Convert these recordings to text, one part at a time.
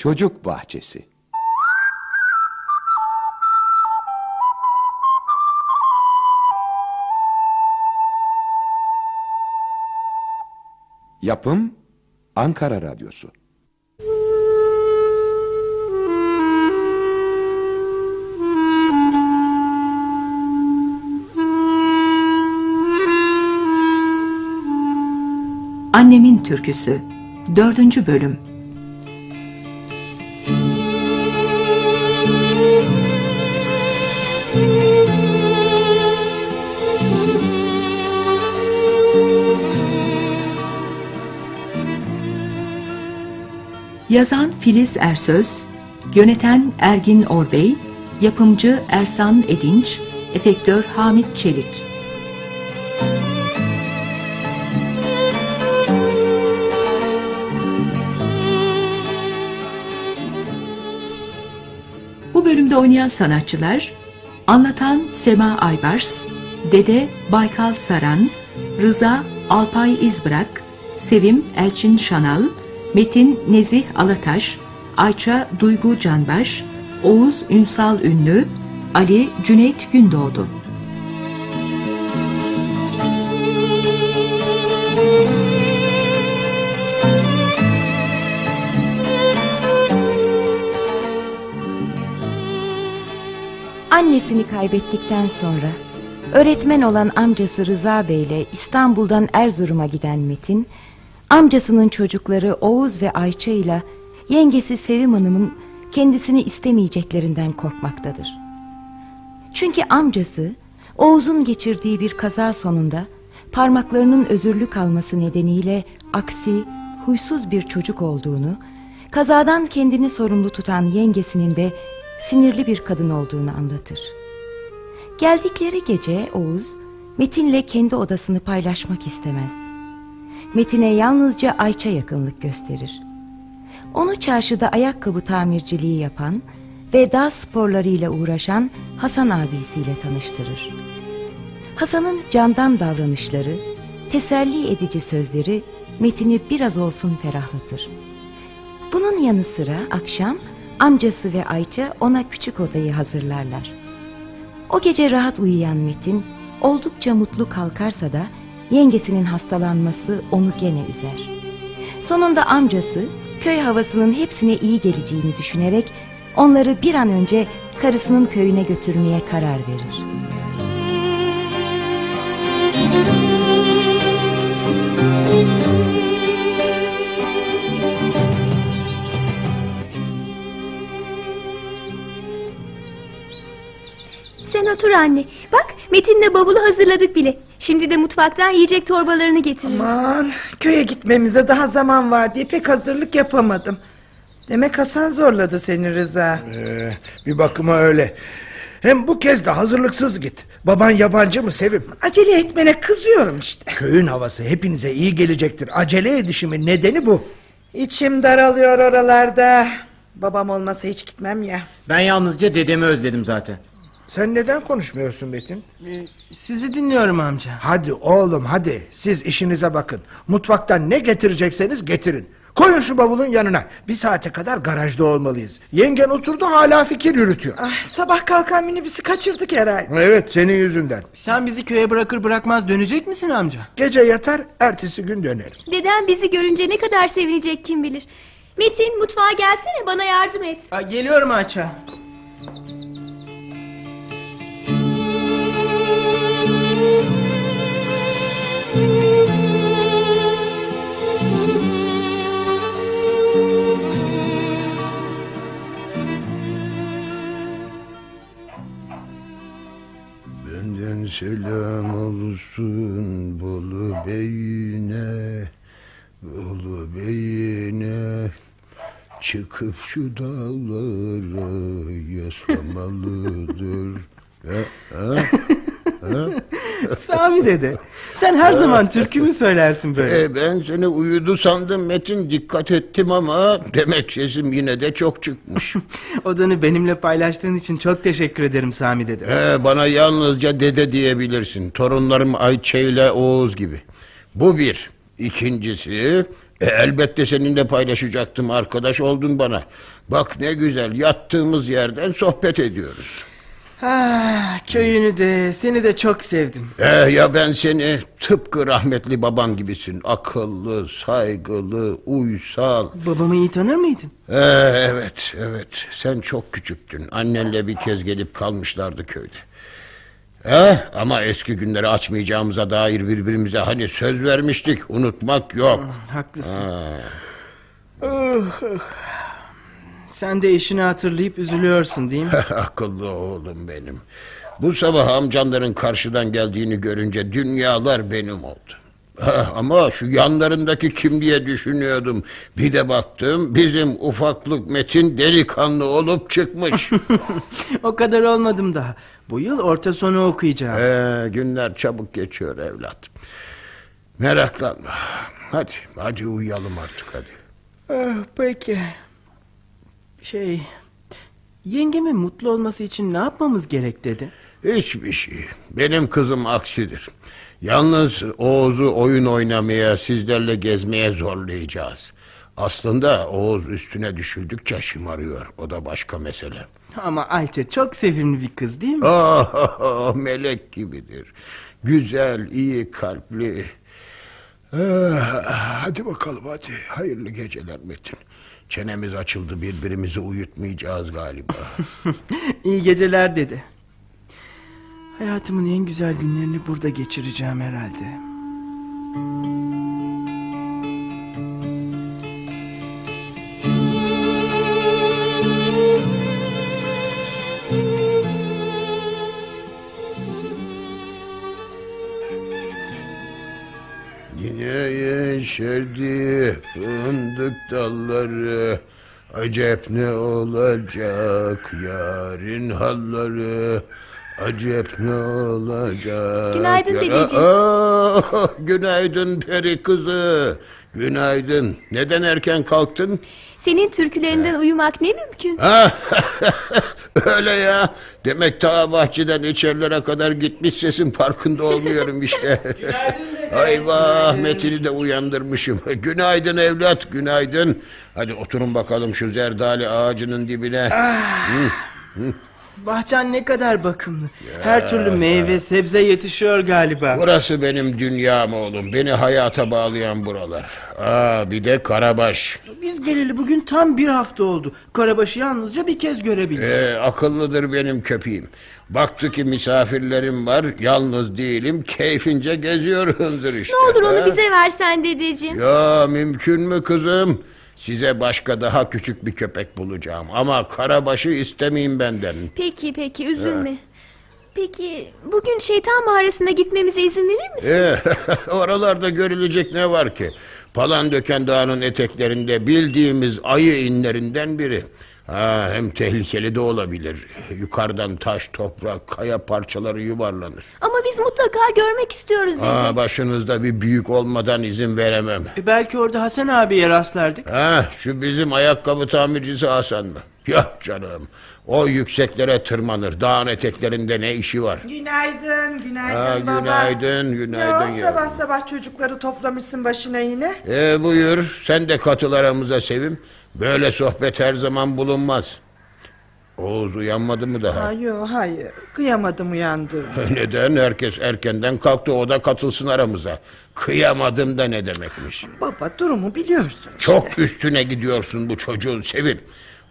Çocuk Bahçesi Yapım Ankara Radyosu Annemin Türküsü 4. Bölüm Yazan Filiz Ersöz, yöneten Ergin Orbey, yapımcı Ersan Edinç, efektör Hamit Çelik. Bu bölümde oynayan sanatçılar, anlatan Sema Aybars, Dede Baykal Saran, Rıza Alpay İzbırak, Sevim Elçin Şanal, Metin Nezih Alataş, Ayça Duygu Canbaş, Oğuz Ünsal Ünlü, Ali Cüneyt Gündoğdu. Annesini kaybettikten sonra öğretmen olan amcası Rıza Bey ile İstanbul'dan Erzurum'a giden Metin, amcasının çocukları Oğuz ve Ayça ile yengesi Sevim Hanım'ın kendisini istemeyeceklerinden korkmaktadır. Çünkü amcası Oğuz'un geçirdiği bir kaza sonunda parmaklarının özürlü kalması nedeniyle aksi, huysuz bir çocuk olduğunu, kazadan kendini sorumlu tutan yengesinin de sinirli bir kadın olduğunu anlatır. Geldikleri gece Oğuz Metin'le kendi odasını paylaşmak istemez. Metin'e yalnızca Ayça yakınlık gösterir. Onu çarşıda ayakkabı tamirciliği yapan ve dağ sporlarıyla uğraşan Hasan abisiyle tanıştırır. Hasan'ın candan davranışları, teselli edici sözleri Metin'i biraz olsun ferahlatır. Bunun yanı sıra akşam amcası ve Ayça ona küçük odayı hazırlarlar. O gece rahat uyuyan Metin oldukça mutlu kalkarsa da yengesinin hastalanması onu gene üzer. Sonunda amcası köy havasının hepsine iyi geleceğini düşünerek onları bir an önce karısının köyüne götürmeye karar verir. Sen otur anne. Bak Metin'le bavulu hazırladık bile. Şimdi de mutfaktan yiyecek torbalarını getiririz. Aman köye gitmemize daha zaman var diye pek hazırlık yapamadım. Demek Hasan zorladı seni Rıza. Ee, bir bakıma öyle. Hem bu kez de hazırlıksız git. Baban yabancı mı Sevim? Acele etmene kızıyorum işte. Köyün havası hepinize iyi gelecektir. Acele edişimin nedeni bu. İçim daralıyor oralarda. Babam olmasa hiç gitmem ya. Ben yalnızca dedemi özledim zaten. Sen neden konuşmuyorsun Metin? Ee, sizi dinliyorum amca. Hadi oğlum hadi siz işinize bakın. Mutfaktan ne getirecekseniz getirin. Koyun şu bavulun yanına. Bir saate kadar garajda olmalıyız. Yengen oturdu hala fikir yürütüyor. Ah, sabah kalkan minibüsü kaçırdık herhalde. Evet senin yüzünden. Sen bizi köye bırakır bırakmaz dönecek misin amca? Gece yatar ertesi gün dönerim. Dedem bizi görünce ne kadar sevinecek kim bilir. Metin mutfağa gelsene bana yardım et. Aa, geliyorum Ayça. Selam olsun Bolu Bey'ine Bolu Bey'ine Çıkıp şu dağlara yaslamalıdır ha, ha, ha? Sami dede. Sen her zaman türkü mü söylersin böyle? E, ben seni uyudu sandım Metin dikkat ettim ama demek sesim yine de çok çıkmış. Odanı benimle paylaştığın için çok teşekkür ederim Sami dede. E, bana yalnızca dede diyebilirsin. Torunlarım Ayça ile Oğuz gibi. Bu bir. İkincisi E, elbette seninle paylaşacaktım arkadaş oldun bana. Bak ne güzel yattığımız yerden sohbet ediyoruz. Ah, köyünü de seni de çok sevdim. Eh ya ben seni tıpkı rahmetli baban gibisin. Akıllı, saygılı, uysal. Babamı iyi tanır mıydın? Eh, evet, evet. Sen çok küçüktün. Annenle bir kez gelip kalmışlardı köyde. Eh, ama eski günleri açmayacağımıza dair birbirimize hani söz vermiştik. Unutmak yok. Haklısın. Ha. Oh, oh. Sen de eşini hatırlayıp üzülüyorsun değil mi? Akıllı oğlum benim. Bu sabah amcanların karşıdan geldiğini görünce dünyalar benim oldu. Ha, Ama şu yanlarındaki kim diye düşünüyordum. Bir de baktım bizim ufaklık Metin delikanlı olup çıkmış. o kadar olmadım daha. Bu yıl orta sonu okuyacağım. Ee, günler çabuk geçiyor evlat. Meraklanma. Hadi, hadi uyuyalım artık hadi. Ah, peki. Şey... Yengemin mutlu olması için ne yapmamız gerek dedi? Hiçbir şey. Benim kızım aksidir. Yalnız Oğuz'u oyun oynamaya, sizlerle gezmeye zorlayacağız. Aslında Oğuz üstüne düşüldükçe şımarıyor. O da başka mesele. Ama Ayça çok sevimli bir kız değil mi? Ah, melek gibidir. Güzel, iyi kalpli. Ah, hadi bakalım hadi. Hayırlı geceler Metin. Çenemiz açıldı birbirimizi uyutmayacağız galiba. İyi geceler dedi. Hayatımın en güzel günlerini burada geçireceğim herhalde. Yine yeşerdi fındık dalları Acep ne olacak yarın halları? Acep ne olacak? Günaydın yara- dedeciğim. Aa, Günaydın peri kızı. Günaydın. Neden erken kalktın? Senin türkülerinden uyumak ne mümkün? Öyle ya. Demek ta bahçeden içerilere kadar gitmiş sesin farkında olmuyorum işte. Ayvah Metin'i de uyandırmışım. Günaydın evlat, günaydın. Hadi oturun bakalım şu zerdali ağacının dibine. Bahçen ne kadar bakımlı. Her türlü meyve sebze yetişiyor galiba. Burası benim dünyam oğlum. Beni hayata bağlayan buralar. Aa, bir de Karabaş. Biz geleli bugün tam bir hafta oldu. Karabaşı yalnızca bir kez görebildik. Ee, akıllıdır benim köpeğim. Baktı ki misafirlerim var, yalnız değilim, keyfince geziyor hınzır işte. Ne olur Ha? onu bize versen dedeciğim. Ya mümkün mü kızım? Size başka daha küçük bir köpek bulacağım. Ama karabaşı istemeyeyim benden. Peki peki üzülme. Peki bugün şeytan mağarasına gitmemize izin verir misin? Ee, oralarda görülecek ne var ki? Palandöken Dağı'nın eteklerinde bildiğimiz ayı inlerinden biri. Ha, hem tehlikeli de olabilir. Yukarıdan taş, toprak, kaya parçaları yuvarlanır. Ama biz mutlaka görmek istiyoruz dede. Aa, başınızda bir büyük olmadan izin veremem. E belki orada Hasan abiye rastlardık. Ha, şu bizim ayakkabı tamircisi Hasan mı? Yok canım. O yükseklere tırmanır. Dağın eteklerinde ne işi var? Günaydın, günaydın Ha, baba. günaydın, günaydın Ya, sabah sabah çocukları toplamışsın başına yine. Ee, buyur, sen de katıl aramıza Sevim. Böyle sohbet her zaman bulunmaz. Oğuz uyanmadı mı daha? Ha, yo, hayır, kıyamadım uyandırma. Neden? Herkes erkenden kalktı, o da katılsın aramıza. Kıyamadım da ne demekmiş? Baba durumu biliyorsun. Çok üstüne gidiyorsun bu çocuğun Sevim.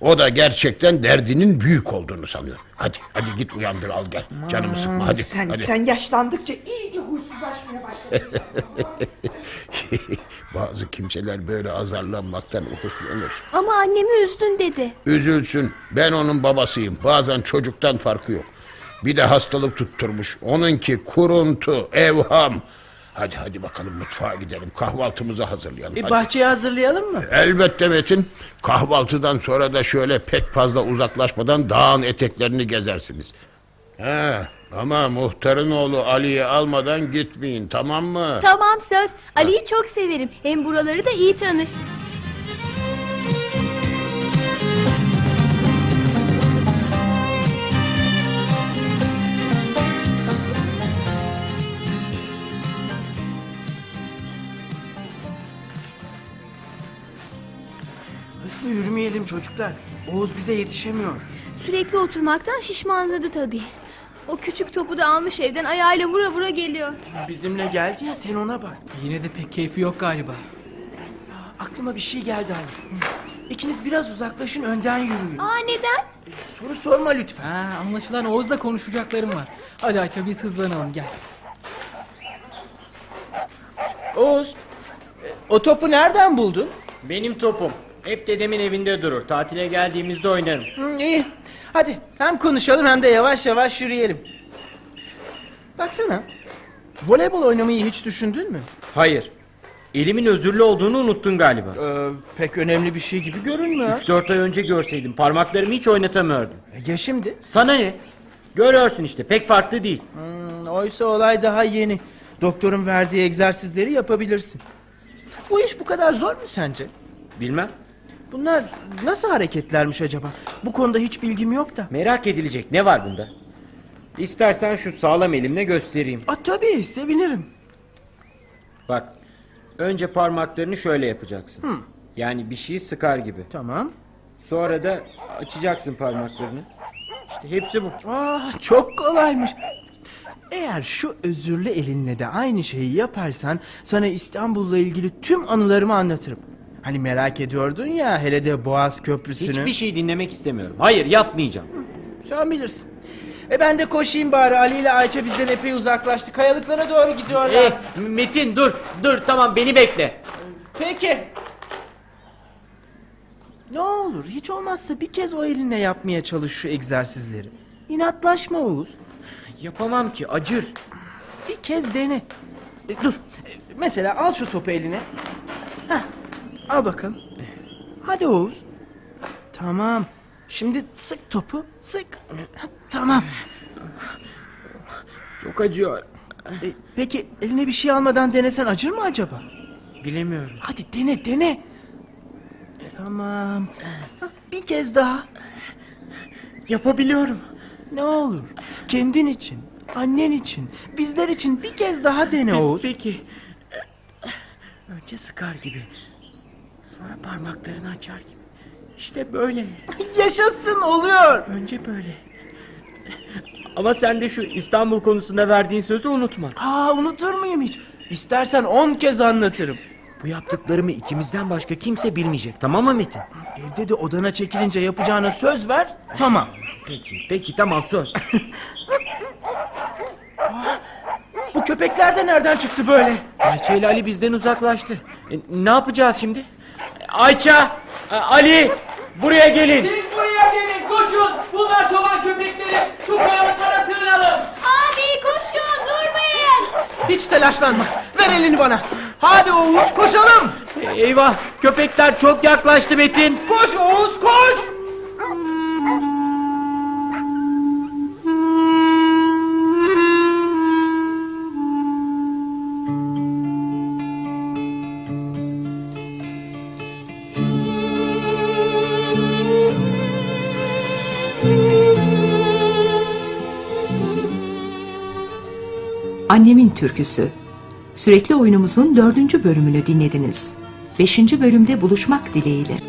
O da gerçekten derdinin büyük olduğunu sanıyor. Hadi, hadi git uyandır al gel. Canımı sıkma hadi. sen, hadi. sen yaşlandıkça iyice huysuzlaşmaya başladın. Bazı kimseler böyle azarlanmaktan hoşlanır. Ama annemi üzdün dede. Üzülsün. Ben onun babasıyım. Bazen çocuktan farkı yok. Bir de hastalık tutturmuş. Onunki kuruntu, evham. Hadi hadi bakalım mutfağa gidelim. Kahvaltımızı hazırlayalım. E hadi. bahçeyi hazırlayalım mı? Elbette Metin. Kahvaltıdan sonra da şöyle pek fazla uzaklaşmadan dağın eteklerini gezersiniz. He, ama muhtarın oğlu Ali'yi almadan gitmeyin tamam mı? Tamam söz. Ali'yi çok severim. Hem buraları da iyi tanır. Çocuklar. Oğuz bize yetişemiyor. Sürekli oturmaktan şişmanladı tabii. O küçük topu da almış evden ayağıyla vura vura geliyor. Bizimle geldi ya sen ona bak. Yine de pek keyfi yok galiba. Aklıma bir şey geldi anne. İkiniz biraz uzaklaşın önden yürüyün. Aa neden? Soru sorma lütfen. Ha, anlaşılan Oğuz'la konuşacaklarım var. Hadi Ayça biz hızlanalım gel. Oğuz e, o topu nereden buldun? Benim topum. Hep dedemin evinde durur. Tatile geldiğimizde oynarım. Hı, iyi. Hadi hem konuşalım hem de yavaş yavaş yürüyelim. Baksana. Voleybol oynamayı hiç düşündün mü? Hayır. Elimin özürlü olduğunu unuttun galiba. Ee, pek önemli bir şey gibi görünmüyor. 3-4 ay önce görseydim parmaklarımı hiç oynatamıyordum. E, Ya şimdi? Sana ne? Görüyorsun işte pek farklı değil. Hmm, oysa olay daha yeni. Doktorun verdiği egzersizleri yapabilirsin. Bu iş bu kadar zor mu sence? Bilmem. Bunlar nasıl hareketlermiş acaba? Bu konuda hiç bilgim yok da. Merak edilecek ne var bunda? İstersen şu sağlam elimle göstereyim. Aa, tabii sevinirim. Bak. Önce parmaklarını şöyle yapacaksın. Hı. Yani bir şeyi sıkar gibi. Tamam. Sonra da açacaksın parmaklarını. İşte hepsi bu. Ah, çok kolaymış. Eğer şu özürlü elinle de aynı şeyi yaparsan sana İstanbul'la ilgili tüm anılarımı anlatırım. Hani merak ediyordun ya hele de Boğaz Köprüsü'nü. Hiçbir şey dinlemek istemiyorum. Hayır yapmayacağım. Sen bilirsin. E ben de koşayım bari Ali ile Ayça bizden epey uzaklaştı. Kayalıklara doğru gidiyorlar. Hey, Metin dur dur tamam beni bekle. Peki. Ne olur hiç olmazsa bir kez o elinle yapmaya çalış şu egzersizleri. İnatlaşma Oğuz. Yapamam ki acır. Bir kez dene. E, dur. E, mesela al şu topu eline. Heh, al bakalım. Hadi Oğuz. Tamam. Şimdi sık topu. Sık. Tamam. Çok acıyor. E, peki eline bir şey almadan denesen acır mı acaba? Bilemiyorum. Hadi dene dene. Tamam. Bir kez daha. Yapabiliyorum. Ne olur. Kendin için. Annen için. Bizler için bir kez daha dene Oğuz. Peki. Önce sıkar gibi. Sonra parmaklarını açar gibi. İşte böyle. Yaşasın oluyor. Önce böyle. Ama sen de şu İstanbul konusunda verdiğin sözü unutma. Aa unutur muyum hiç? İstersen on kez anlatırım. Bu yaptıklarımı ikimizden başka kimse bilmeyecek. Tamam mı Metin? Evde de odana çekilince yapacağına söz ver. Tamam. Peki, peki tamam söz. Bu köpekler de nereden çıktı böyle? Ayça ile Ali bizden uzaklaştı. E, ne yapacağız şimdi? Ayça, e, Ali buraya gelin. Siz buraya gelin koşun. Bunlar çoban köpekleri. Şu kayalıklara sığınalım. Abi koşun durmayın. Hiç telaşlanma. Ver elini bana. Hadi Oğuz koşalım. Eyvah köpekler çok yaklaştı Metin. Koş Oğuz koş. Annemin Türküsü. Sürekli oyunumuzun dördüncü bölümünü dinlediniz. Beşinci bölümde buluşmak dileğiyle.